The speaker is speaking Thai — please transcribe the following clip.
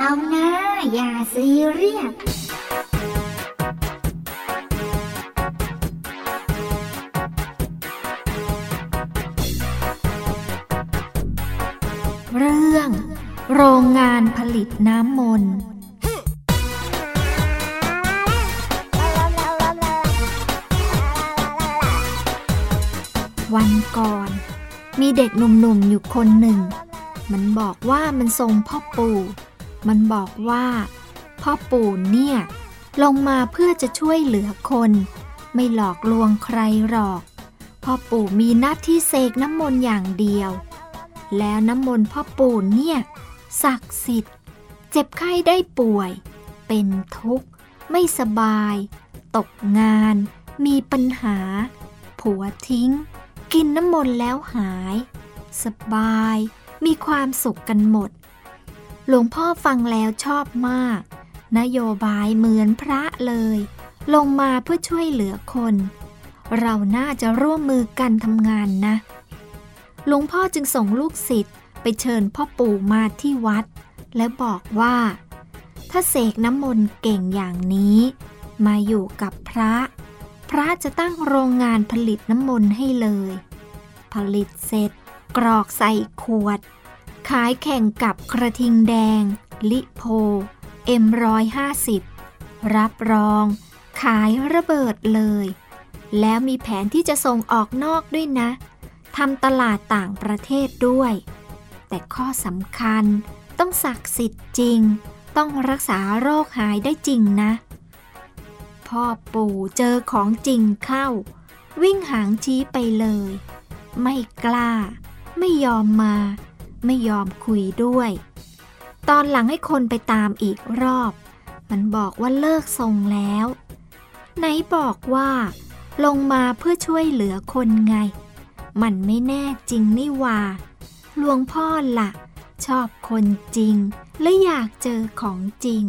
อย่าซีเรียสเรื่อง โรงงานผลิตน้ำมนต์วันก่อน มีเด็กหนุ่มๆอยู่คนหนึ่ง มันบอกว่ามันทรงพ่อปู่ มันบอกว่า พ่อปู่เนี่ย ลงมาเพื่อจะช่วยเหลือคน ไม่หลอกลวงใครหรอก พ่อปู่มีหน้าที่เสกน้ำมนต์อย่างเดียว แล้วน้ำมนต์พ่อปู่เนี่ยศักดิ์สิทธิ์ เจ็บไข้ได้ป่วย เป็นทุกข์ ไม่สบาย ตกงาน มีปัญหา ผัวทิ้ง กินน้ำมนต์แล้วหาย สบาย มีความสุขกันหมด หลวงพ่อฟังแล้วชอบมาก นโยบายเหมือนพระเลย ลงมาเพื่อช่วยเหลือคน เราน่าจะร่วมมือกันทำงานนะ หลวงพ่อจึงส่งลูกศิษย์ไปเชิญพ่อปู่มาที่วัด และบอกว่า ถ้าเสกน้ำมนต์เก่งอย่างนี้ มาอยู่กับพระ พระจะตั้งโรงงานผลิตน้ำมนต์ให้เลย ผลิตเสร็จกรอกใส่ขวด ขายแข่งกับกระทิงแดง ลิโพเอ็มร้อยห้าสิบรับรอง ขายระเบิดเลย แล้วมีแผนที่จะส่งออกนอกด้วยนะทำตลาดต่างประเทศด้วย แต่ข้อสำคัญต้องศักดิ์สิทธิ์จริง ต้องรักษาโรคหายได้จริงนะ พ่อปู่เจอของจริงเข้า วิ่งหางชี้ไปเลย ไม่กล้า ไม่ยอมมา ไม่ยอมคุยด้วย ตอนหลังให้คนไปตามอีกรอบ มันบอกว่าเลิกทรงแล้ว ไหนบอกว่า ลงมาเพื่อช่วยเหลือคนไง มันไม่แน่จริงนี่ว่าหลวงพ่อละ่ะ ชอบคนจริง และอยากเจอของจริง